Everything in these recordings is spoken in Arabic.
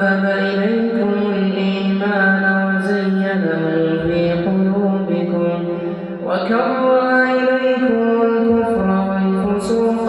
حبب إليكم الإيمان وزينه في قلوبكم وكره إليكم الكفر والفسوق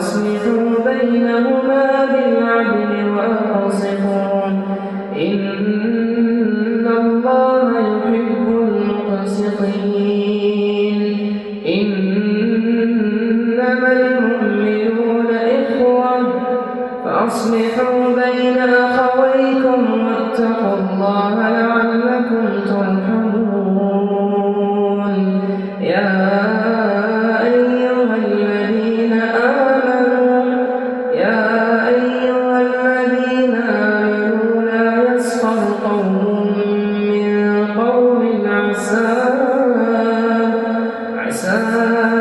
وأصلحوا بينهما بالعدل وأقسطوا إن الله يحب المقسطين. إنما المؤمنون إخوة فأصلحوا أن